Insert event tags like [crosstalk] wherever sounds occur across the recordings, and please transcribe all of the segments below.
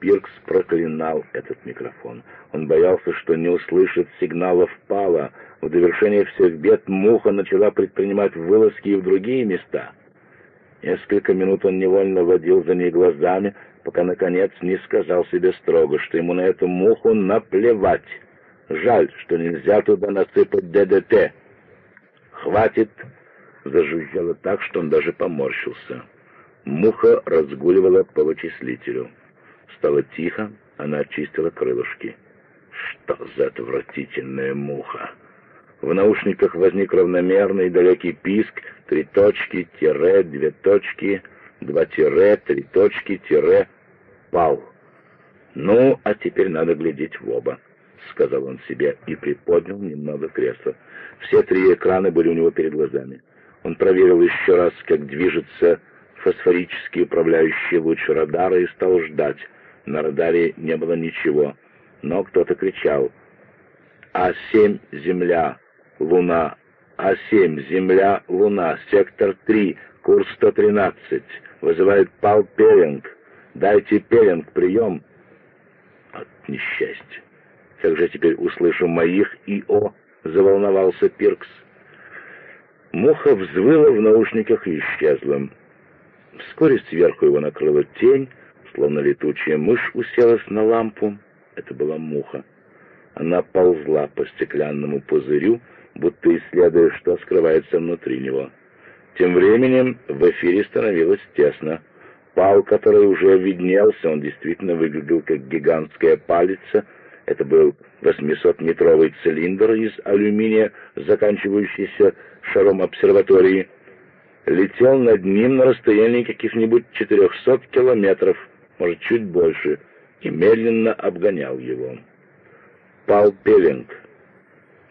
Пиркс проклинал этот микрофон. Он боялся, что не услышит сигналов пала. В довершение всех бед муха начала предпринимать вылазки и в другие места. Несколько минут он невольно водил за ней глазами, пока, наконец, не сказал себе строго, что ему на эту муху наплевать. Жаль, что нельзя туда насыпать ДДТ. «Хватит!» — зажужжало так, что он даже поморщился. Муха разгуливала по вычислителю. Стало тихо, она очистила крылышки. Что за отвратительная муха! В наушниках возник равномерный далекий писк, три точки, тире, две точки, два тире, три точки, тире, пал. Ну, а теперь надо глядеть в оба, сказал он себе и приподнял немного кресло. Все три экрана были у него перед глазами. Он проверил еще раз, как движется фосфорический управляющий луч радара и стал ждать. На радаре не было ничего, но кто-то кричал. «А-7, Земля, Луна, А-7, Земля, Луна, сектор 3, курс 113, вызывает Пал Перинг, дайте Перинг, прием». От несчастья. Как же теперь услышу моих ИО, заволновался Пиркс. Муха взвыла в наушниках и исчезла. Вскоре сверху его накрыла тень, словно летучая мышь уселась на лампу. Это была муха. Она ползла по стеклянному пузырю, будто исследуя, что скрывается внутри него. Тем временем в эфире становилось тесно. Пал, который уже виднелся, он действительно выглядел как гигантская палица. Это был 800-метровый цилиндр из алюминия, заканчивающийся шаром обсерватории. Летел над ним на расстоянии каких-нибудь 400 километров может, чуть больше, и медленно обгонял его. Пал Пеллинг.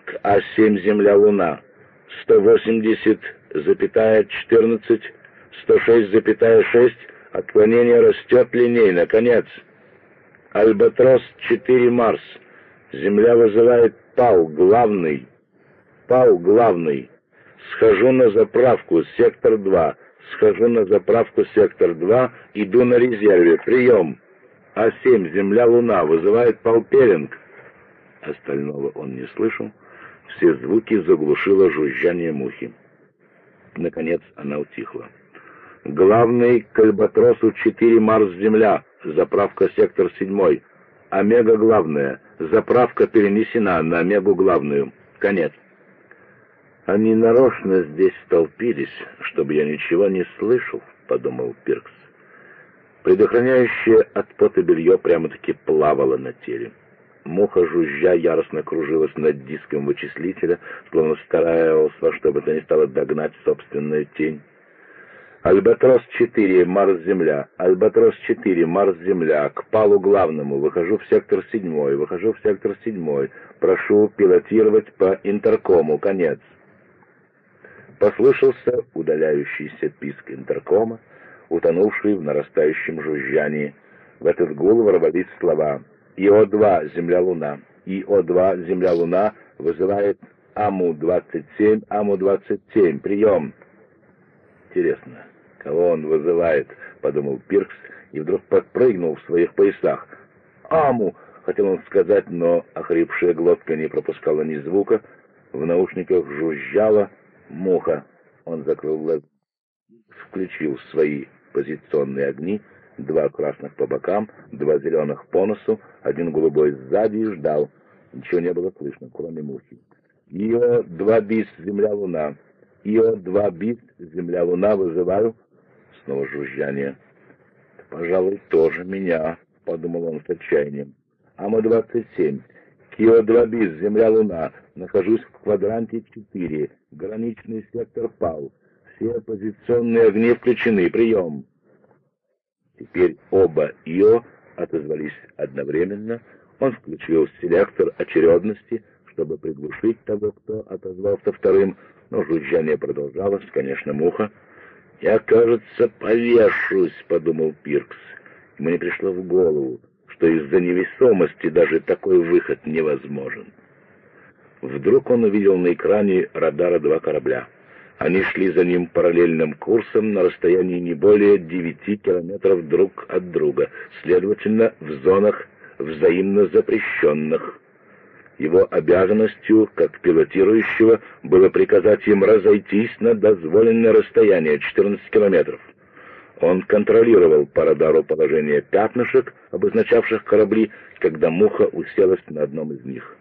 К А7 Земля-Луна. 180,14, 106,6, отклонение растет линейно, конец. Альбатрос-4 Марс. Земля вызывает Пал, главный. Пал, главный. Схожу на заправку, сектор 2. Схожу на заправку сектор 2, иду на резерве. Прием. А7, земля, луна, вызывает Полперинг. Остального он не слышал. Все звуки заглушило жужжание мухи. Наконец она утихла. Главный к Альбатросу 4 Марс-Земля, заправка сектор 7. Омега главная, заправка перенесена на Омегу главную. Конец. Они нарочно здесь столпились, чтобы я ничего не слышал, — подумал Пиркс. Предохраняющее от пота белье прямо-таки плавало на теле. Муха, жужжа, яростно кружилась над диском вычислителя, словно стараясь во что бы то ни стало догнать собственную тень. «Альбатрос-4, Марс-Земля! Альбатрос-4, Марс-Земля! К палу главному! Выхожу в сектор седьмой! Выхожу в сектор седьмой! Прошу пилотировать по интеркому! Конец!» Послышался удаляющийся писк интеркома, утонувший в нарастающем жужжании. В этот гул ворвались слова «ИО-2, Земля-Луна». «ИО-2, Земля-Луна» вызывает АМУ-27, АМУ-27. Прием. Интересно, кого он вызывает, подумал Пиркс и вдруг подпрыгнул в своих поясах. «Аму!» — хотел он сказать, но охрипшая глотка не пропускала ни звука, в наушниках жужжало, Муха. Он закрыл глаза, включил свои позиционные огни, два красных по бокам, два зеленых по носу, один голубой сзади и ждал. Ничего не было слышно, кроме мухи. Ио-2 бис, земля-луна. Ио-2 бис, земля-луна, вызываю. Снова жужжание. «Пожалуй, тоже меня», — подумал он с отчаянием. «Ама-27. Кио-2 бис, земля-луна. Нахожусь в квадранте 4. Граничный сектор пал. Все позиционные огни включены. Прием. Теперь оба ИО отозвались одновременно. Он включил селектор очередности, чтобы приглушить того, кто отозвался вторым, но жужжание продолжалось, конечно, муха. «Я, кажется, повешусь», — подумал Пиркс. Ему не пришло в голову, что из-за невесомости даже такой выход невозможен. Вдруг он увидел на экране радара два корабля. Они шли за ним параллельным курсом на расстоянии не более 9 километров друг от друга, следовательно, в зонах взаимно запрещенных. Его обязанностью, как пилотирующего, было приказать им разойтись на дозволенное расстояние 14 километров. Он контролировал по радару положение пятнышек, обозначавших корабли, когда муха уселась на одном из них.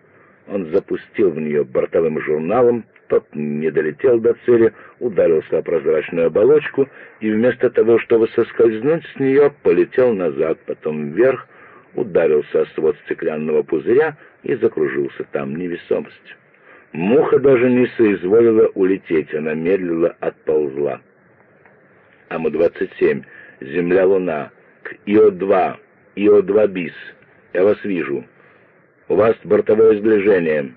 Он запустил в нее бортовым журналом, тот не долетел до цели, ударился о прозрачную оболочку и вместо того, чтобы соскользнуть с нее, полетел назад, потом вверх, ударился о свод стеклянного пузыря и закружился там невесомость. Муха даже не соизволила улететь, она медленно отползла. АМУ-27, Земля-Луна, к ИО-2, ИО-2 БИС. Я вас вижу. У вас бортовое сближение.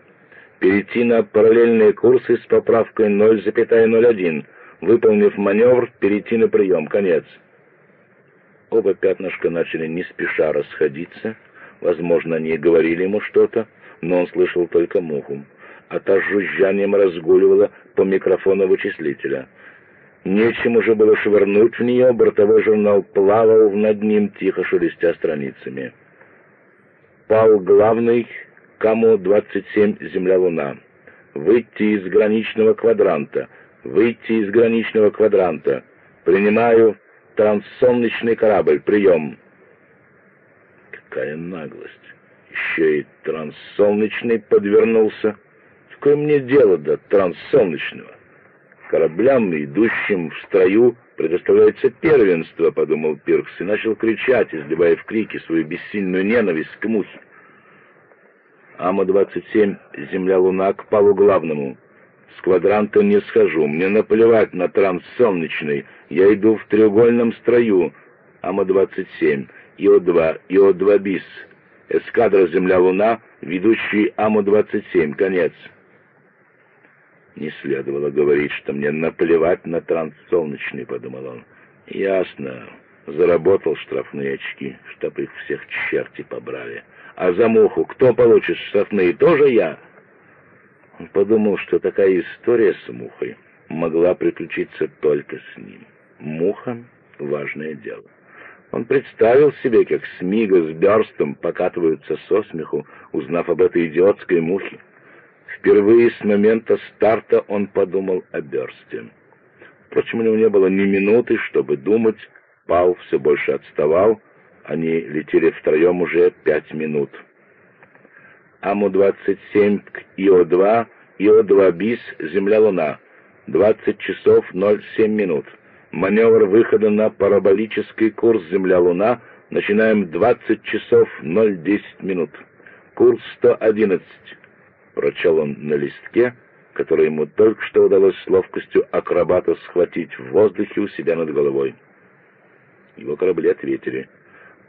Перейти на параллельные курсы с поправкой 0,01. Выполнив маневр, перейти на прием. Конец. Оба пятнышка начали не спеша расходиться. Возможно, они говорили ему что-то, но он слышал только муху. А та жужжанием разгуливала по микрофону вычислителя. Нечем уже было швырнуть в нее, бортовой журнал плавал над ним, тихо шелестя страницами. Пал главный, КАМУ-27 «Земля-Луна». Выйти из граничного квадранта. Выйти из граничного квадранта. Принимаю Транссолнечный корабль. Прием. Какая наглость. Еще и транссолнечный подвернулся. Какое мне дело до транссолнечного? Кораблям, идущим в строю, предоставляется первенство, подумал Пиркс, и начал кричать, изливая в крики свою бессильную ненависть к мухе. Ама-27, Земля-Луна, к Палу Главному. С квадранта не схожу, мне наплевать на транссолнечный, я иду в треугольном строю. Ама-27, ИО-2, ИО-2 БИС. Эскадра Земля-Луна, ведущий Аму-27, конец. Не следовало говорить, что мне наплевать на транссолнечный, подумал он. Ясно. Заработал штрафные очки, чтоб их всех черти побрали. А за муху кто получит штрафные? Тоже я. Он подумал, что такая история с мухой могла приключиться только с ним. Муха — важное дело. Он представил себе, как Смига с Бёрстом покатываются со смеху, узнав об этой идиотской мухе. Впервые с момента старта он подумал о Бёрсте. Впрочем, у него не было ни минуты, чтобы думать. Пал все больше отставал. Они летели втроем уже пять минут. АМУ-27 к ИО-2, ИО-2 БИС, Земля-Луна. 20 часов 07 минут. Маневр выхода на параболический курс Земля-Луна. Начинаем 20 часов 010 минут. Курс 111 прочел он на листке, который ему только что удалось с ловкостью акробата схватить в воздухе у себя над головой. Его корабли ответили.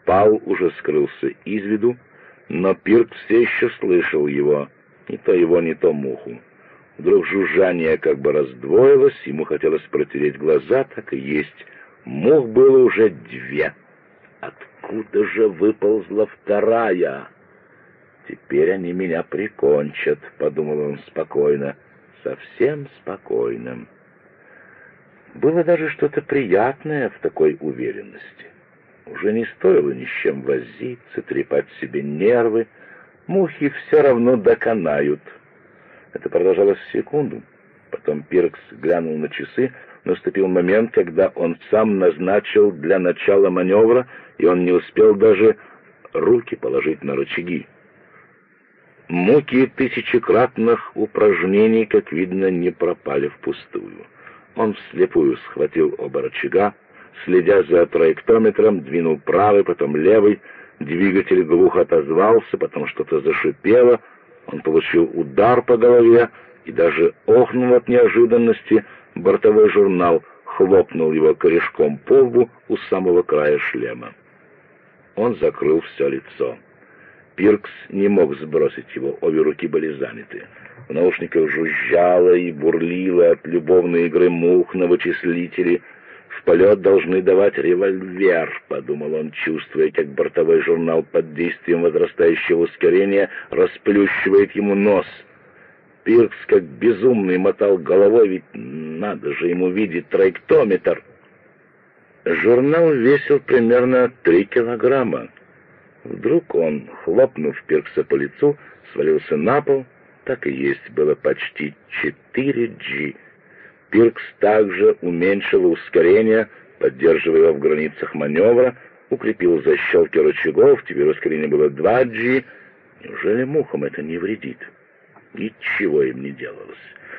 Пал уже скрылся из виду, но Пирк все еще слышал его, не то его, не то муху. Вдруг жужжание как бы раздвоилось, ему хотелось протереть глаза, так и есть. Мух было уже две. Откуда же выползла вторая? «Теперь они меня прикончат», — подумал он спокойно, совсем спокойно. Было даже что-то приятное в такой уверенности. Уже не стоило ни с чем возиться, трепать себе нервы. Мухи все равно доконают. Это продолжалось секунду. Потом Пиркс глянул на часы. Наступил момент, когда он сам назначил для начала маневра, и он не успел даже руки положить на рычаги. Муки тысячекратных упражнений, как видно, не пропали впустую. Он вслепую схватил оба рычага, следя за траектометром, двинул правый, потом левый, двигатель глухо отозвался, потом что-то зашипело, он получил удар по голове и даже охнул от неожиданности, бортовой журнал хлопнул его корешком по лбу у самого края шлема. Он закрыл все лицо. Пиркс не мог сбросить его, обе руки были заняты. В наушниках жужжало и бурлило от любовной игры мух на вычислителе. В полет должны давать револьвер, подумал он, чувствуя, как бортовой журнал под действием возрастающего ускорения расплющивает ему нос. Пиркс как безумный мотал головой, ведь надо же ему видеть траектометр. Журнал весил примерно три килограмма. Вдруг он, хлопнув Пиркса по лицу, свалился на пол. Так и есть, было почти 4G. Пиркс также уменьшил ускорение, поддерживая его в границах маневра, укрепил защелки рычагов, теперь ускорение было 2G. Неужели мухам это не вредит? Ничего им не делалось.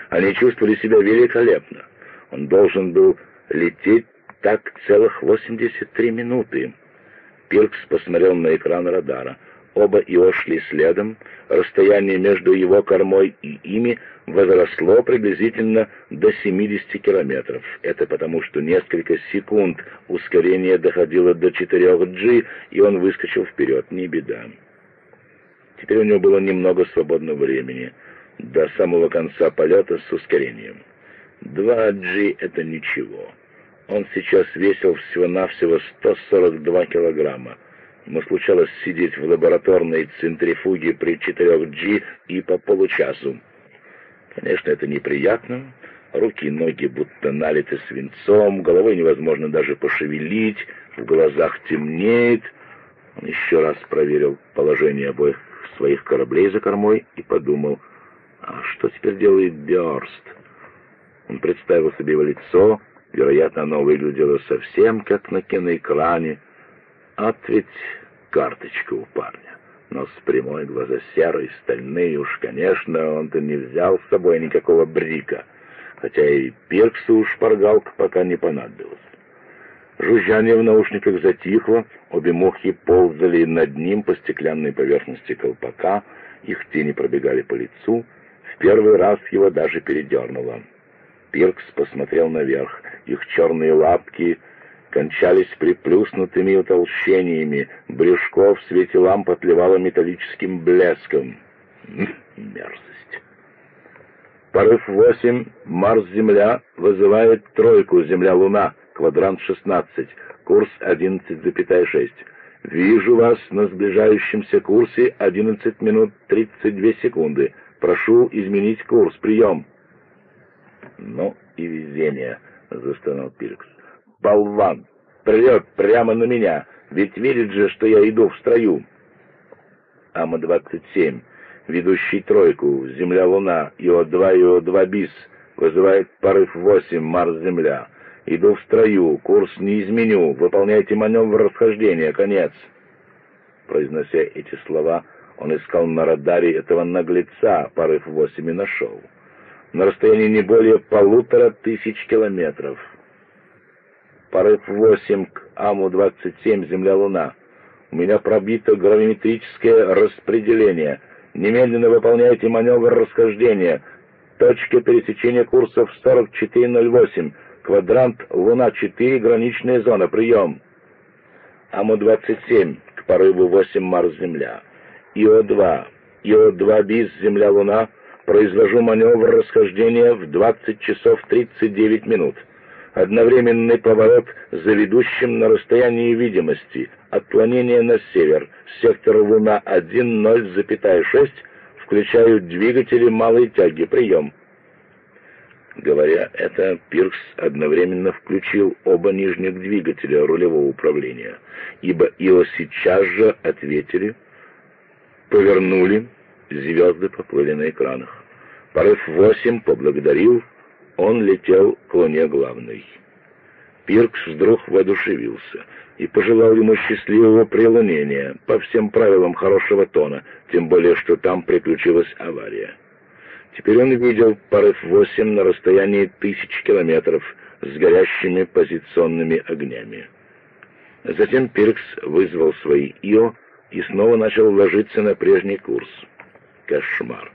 Они чувствовали себя великолепно. Он должен был лететь так целых 83 минуты. Пиркс посмотрел на экран радара. Оба Ио шли следом. Расстояние между его кормой и ими возросло приблизительно до 70 километров. Это потому, что несколько секунд ускорение доходило до 4G, и он выскочил вперед. Не беда. Теперь у него было немного свободного времени до самого конца полета с ускорением. 2G — это ничего. Он сейчас весил всего-навсего 142 килограмма. Ему случалось сидеть в лабораторной центрифуге при 4G и по получасу. Конечно, это неприятно. Руки и ноги будто налиты свинцом, головой невозможно даже пошевелить, в глазах темнеет. Он еще раз проверил положение обоих своих кораблей за кормой и подумал, а что теперь делает Бёрст? Он представил себе его лицо, вероятно, оно выглядело совсем как на киноэкране. А ведь карточка у парня. Нос прямой, глаза серые, стальные. Уж, конечно, он-то не взял с собой никакого брика. Хотя и Пирксу шпаргалка пока не понадобилась. Жужжание в наушниках затихло, обе мухи ползали над ним по стеклянной поверхности колпака, их тени пробегали по лицу. В первый раз его даже передернуло. Пиркс посмотрел наверх. Их черные лапки кончались приплюснутыми утолщениями, брюшко в свете ламп отливало металлическим блеском. [laughs] Мерзость. Порыв 8, Марс-Земля вызывает тройку Земля-Луна, квадрант 16, курс 11,6. Вижу вас на сближающемся курсе 11 минут 32 секунды. Прошу изменить курс. Прием. Ну и везение, застонал Пиркс. Болван! Прет прямо на меня, ведь видит же, что я иду в строю. АМА-27, ведущий тройку, Земля-Луна, ИО-2, ИО-2 БИС, вызывает порыв 8, Марс-Земля. Иду в строю, курс не изменю, выполняйте маневр расхождения, конец. Произнося эти слова, он искал на радаре этого наглеца, порыв 8 и нашел. На расстоянии не более полутора тысяч километров порыв 8 к АМУ-27 «Земля-Луна». У меня пробито гравиметрическое распределение. Немедленно выполняйте маневр расхождения. Точка пересечения курсов 4408. Квадрант Луна-4, граничная зона. Прием. АМУ-27 к порыву 8 Марс-Земля. ИО-2. ИО-2 БИС Земля-Луна. Произвожу маневр расхождения в 20 часов 39 минут. Одновременный поворот за ведущим на расстоянии видимости, отклонение на север, сектор Луна 1.0,6, включают двигатели малой тяги, прием. Говоря это, Пиркс одновременно включил оба нижних двигателя рулевого управления, ибо Ио сейчас же ответили, повернули, звезды поплыли на экранах. Порыв 8 поблагодарил, он летел к луне главной. Пиркс вдруг воодушевился и пожелал ему счастливого преломления по всем правилам хорошего тона, тем более, что там приключилась авария. Теперь он видел порыв 8 на расстоянии тысяч километров с горящими позиционными огнями. Затем Пиркс вызвал свои ИО и снова начал ложиться на прежний курс. Кошмар.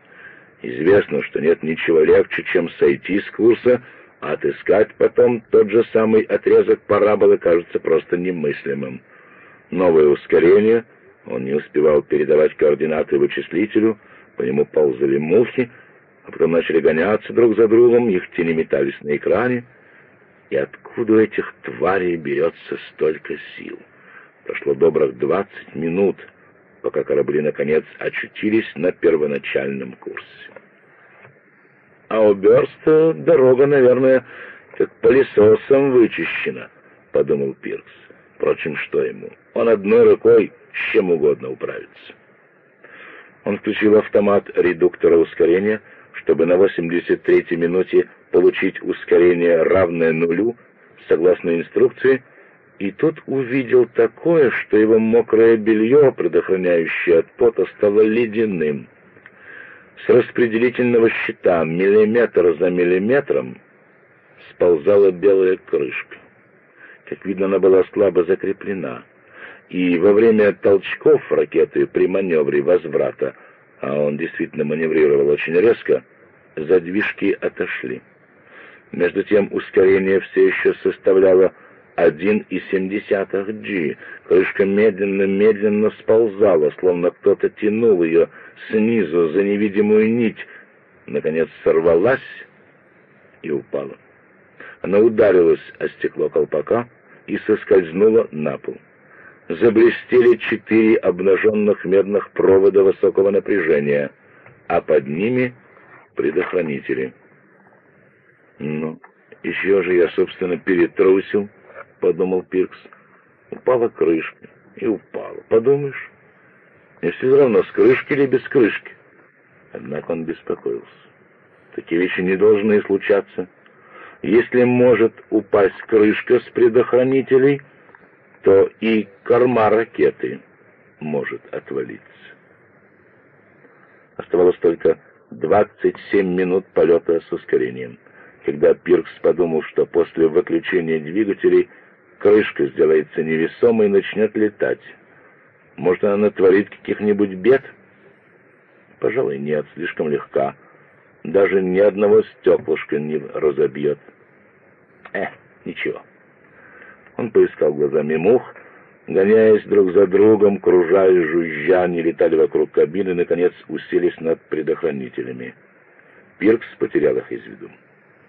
Известно, что нет ничего легче, чем сойти с курса, а отыскать потом тот же самый отрезок параболы кажется просто немыслимым. Новое ускорение, он не успевал передавать координаты вычислителю, по нему ползали мухи, а потом начали гоняться друг за другом, их тени метались на экране. И откуда у этих тварей берется столько сил? Прошло добрых двадцать минут — пока корабли наконец очутились на первоначальном курсе. А у Бёрста дорога, наверное, как пылесосом вычищена, — подумал Пиркс. Впрочем, что ему? Он одной рукой с чем угодно управится. Он включил автомат редуктора ускорения, чтобы на 83-й минуте получить ускорение, равное нулю, согласно инструкции, и тут увидел такое, что его мокрое белье, предохраняющее от пота, стало ледяным. С распределительного щита миллиметр за миллиметром сползала белая крышка. Как видно, она была слабо закреплена. И во время толчков ракеты при маневре возврата, а он действительно маневрировал очень резко, задвижки отошли. Между тем ускорение все еще составляло 1,7 G. Крышка медленно-медленно сползала, словно кто-то тянул ее снизу за невидимую нить. Наконец сорвалась и упала. Она ударилась о стекло колпака и соскользнула на пол. Заблестели четыре обнаженных медных провода высокого напряжения, а под ними предохранители. «Ну, еще же я, собственно, перетрусил», — подумал Пиркс. Упала крышка и упала. Подумаешь, мне все равно, с крышки или без крышки. Однако он беспокоился. Такие вещи не должны случаться. Если может упасть крышка с предохранителей, то и корма ракеты может отвалиться. Оставалось только 27 минут полета с ускорением. Когда Пиркс подумал, что после выключения двигателей крышка сделается невесомой и начнет летать. Может, она натворит каких-нибудь бед? Пожалуй, нет, слишком легка. Даже ни одного стеклышка не разобьет. Э, ничего. Он поискал глазами мух, гоняясь друг за другом, кружая, жужжа, они летали вокруг кабины, наконец уселись над предохранителями. Пиркс потерял их из виду.